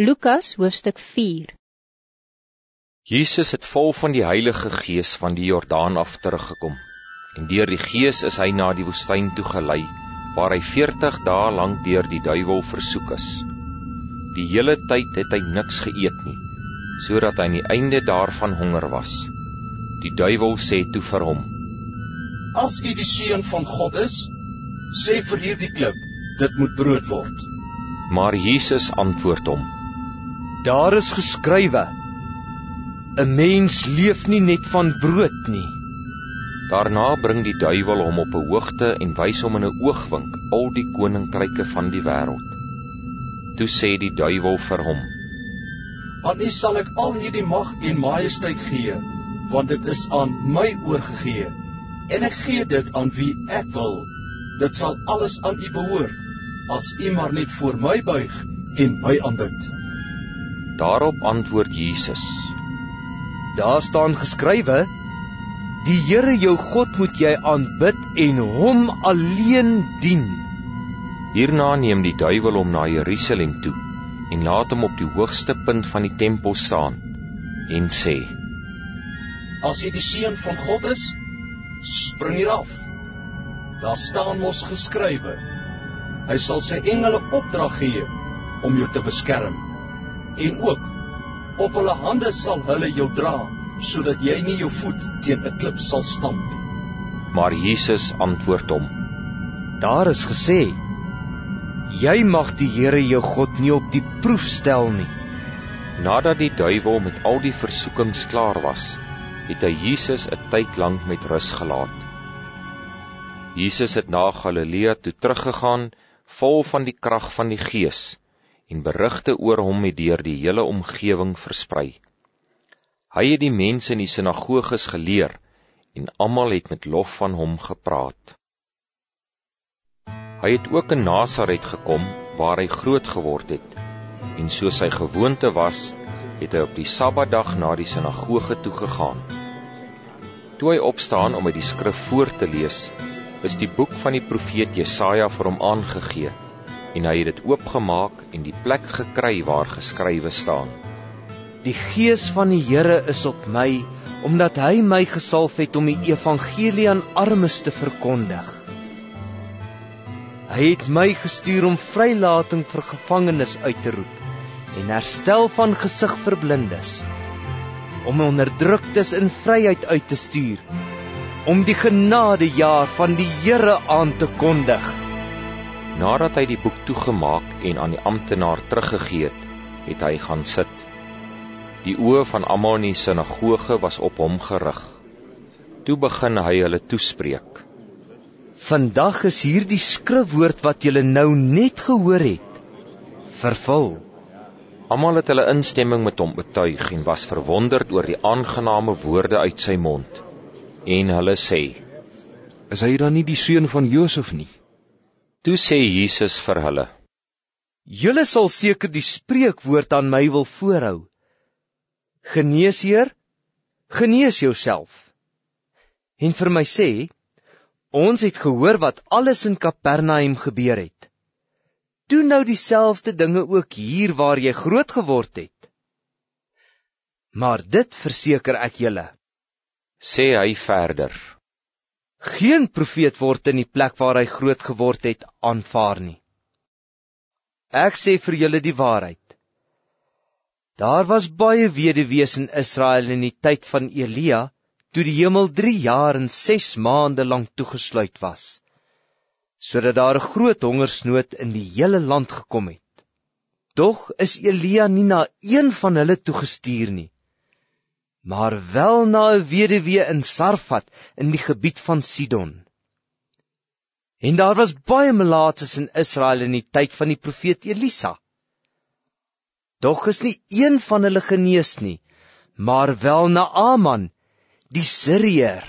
Lukas hoofstuk 4 Jesus het vol van die Heilige Gees van die Jordaan af teruggekom. En deur die Gees is hy na die woestyn toe gelei, waar hy 40 dae lank deur die duiwel versoek is. Die hele tyd het hy niks geëet nie, sodat hy aan die einde daarvan honger was. Die duiwel sê toe vir hom: As u die seun van God is, sê vir hierdie klip, dit moet brood word. Maar Jesus antwoord hom: Daar is geskrywe: 'n Mens leef nie net van brood nie. Daarna bring die duiwel hom op 'n hoogte en wys hom in 'n oogwink al die koninkryke van die wêreld. Toe sê die duiwel vir hom: Aan u sal ek al hierdie mag en majesteit gee, want dit is aan my oorgegee en ek gee dit aan wie ek wil. Dit sal alles aan u behoort as u maar net voor my buig en my aanbid. Daarop antwoord Jesus: Daar staan geskrywe: Die Here jou God moet jy aanbid en hom alleen dien. Hierna neem die duiwel hom na Jerusalem toe en laat hom op die hoogste punt van die tempel staan en sê: As jy die seun van God is, spring hier af. Daar staan mos geskrywe: Hy sal sy engele opdrag gee om jou te beskerm en ook op hulle hande sal hulle jou dra sodat jy nie jou voet teen 'n klip sal stamp nie. Maar Jesus antwoord hom: Daar is gesê: Jy mag die Here jou God nie op die proef stel nie. Nadat die duiwel met al die versoekings klaar was, het hy Jesus 'n tyd lank met rus gelaat. Jesus het na Galilea toe teruggegaan, vol van die krag van die Gees en berigte oor hom het deur die hele omgewing versprei. Hy het die mense in die sinagoges geleer en almal het met lof van hom gepraat. Hy het ook in Nasaret gekom waar hy groot geword het en soos sy gewoonte was, het hy op die Sabbatdag na die sinagoge toe gegaan. Toe hy opstaan om uit die skrif voor te lees, is die boek van die profeet Jesaja vir hom aangegee en hy het dit oopgemaak en die plek gekry waar geskrywe staan. Die gees van die Here is op my omdat hy my gesalf het om die evangelie aan armes te verkondig. Hy het my gestuur om vrylating vir gevangenes uit te roep en herstel van gesig vir blindes om onderdruktes in vryheid uit te stuur om die genadejaar van die Here aan te kondig. Nadat hy die boek toegemaak en aan die amptenaar teruggegee het, het hy gaan sit. Die oë van almal in die sinagoge was op hom gerig. Toe begin hy hulle toespreek. Vandag is hierdie skrifwoord wat julle nou net gehoor het, vervul. Almal het hulle instemming met hom betuig en was verwonderd oor die aangename woorde uit sy mond. En hulle sê: Is hy dan nie die seun van Josef nie? Toe sê Jesus vir hulle: Julle sal seker die spreekwoord aan my wil voorhou. Genees Heer, genees jouself. En vir my sê, ons het gehoor wat alles in Kapernaum gebeur het. Doen nou dieselfde dinge ook hier waar jy groot geword het. Maar dit verseker ek julle, sê hy verder. Geen profeet word in die plek waar hy groot geword het aanvaar nie. Ek sê vir julle die waarheid. Daar was baie weduwees in Israel in die tyd van Elia, toe die hemel 3 jaar en 6 maande lank toegesluit was, sodat daar 'n groot hongersnood in die hele land gekom het. Tog is Elia nie na een van hulle toegestuur nie maar wel na 'n weduwee in Sarfat in die gebied van Sidon. En daar was baie melaatses in Israel in die tyd van die profeet Elisa. Doch is nie een van hulle genees nie, maar wel Naaman, die Siriër.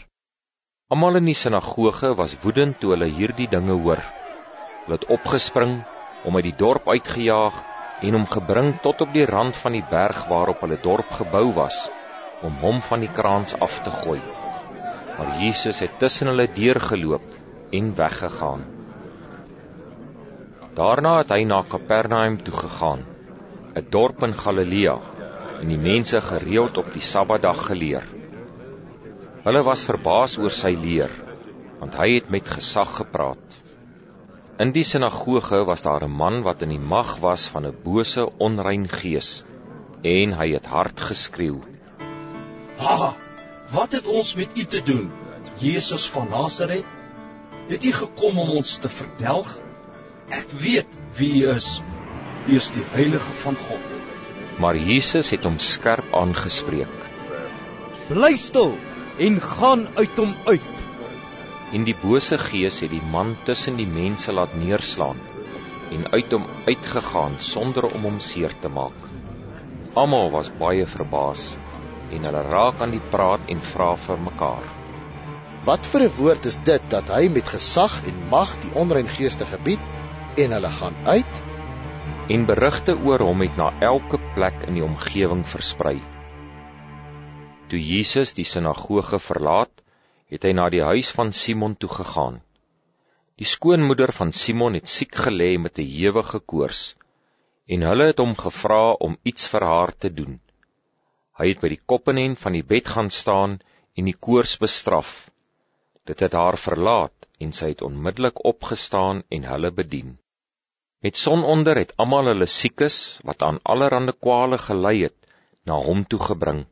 Almal in die sinagoge was woedend toe hulle hierdie dinge hoor. Hulle het opgespring, om uit die dorp uitgejaag en hom gebring tot op die rand van die berg waarop hulle dorp gebou was om hom van die kraans af te gooi. Maar Jesus het tussen hulle deurgeloop en weggegaan. Daarna het hy na Kapernaum toe gegaan, 'n dorp in Galilea, en die mense gereeld op die Sabbatdag geleer. Hulle was verbaas oor sy leer, want hy het met gesag gepraat. In die sinagoge was daar 'n man wat in die mag was van 'n bose onrein gees, en hy het hard geskreeu: "Ha! Wat het ons met u te doen, Jesus van Nasaret? Het u gekom om ons te verdelg? Ek weet wie u is. U is die heilige van God." Maar Jesus het hom skerp aangespreek. Bly stil en gaan uit hom uit. En die bose gees het die man tussen die mense laat neerslaan en uit hom uitgegaan sonder om hom seer te maak. Almal was baie verbaas en hulle raak aan die praat en vra vir mekaar: Wat vir 'n woord is dit dat hy met gesag en mag die onrein geeste gebied en hulle gaan uit? En berigte oor hom het na elke plek in die omgewing versprei. Toe Jesus die sinagoge verlaat, het hy na die huis van Simon toe gegaan. Die skoonmoeder van Simon het siek gelê met 'n ewige koors en hulle het hom gevra om iets vir haar te doen. Hy het by die koppenem van die bed gaan staan en die koors bestraf. Dit het haar verlaat en sy het onmiddellik opgestaan en hulle bedien. Met sononder het almal hulle siekes wat aan allerlei kwale gely het, na hom toe gebring.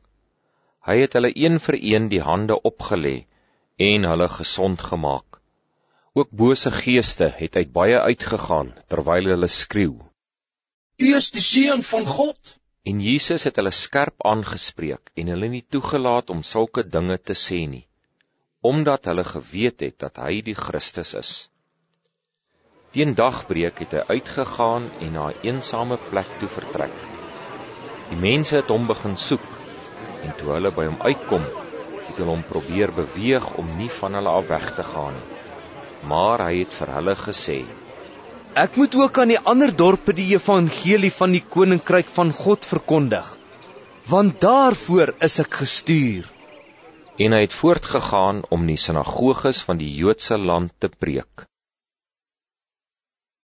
Hy het hulle een vir een die hande opgelê en hulle gesond gemaak. Ook bose geeste het uit baie uitgegaan terwyl hulle skreeu: U is die seun van God. En Jesus het hulle skerp aangespreek en hulle nie toegelaat om sulke dinge te sê nie, omdat hulle geweet het dat hy die Christus is. Teen dagbreek het hy uitgegaan en na 'n eensame plek toe vertrek. Die mense het hom begin soek en toe hulle by hom uitkom, het hulle hom probeer beweeg om nie van hulle af weg te gaan nie. Maar hy het vir hulle gesê: Ek moet ook aan die ander dorpe die evangelie van die koninkryk van God verkondig, want daarvoor is ek gestuur. En hy het voortgegaan om die sinagoges van die Joodse land te preek.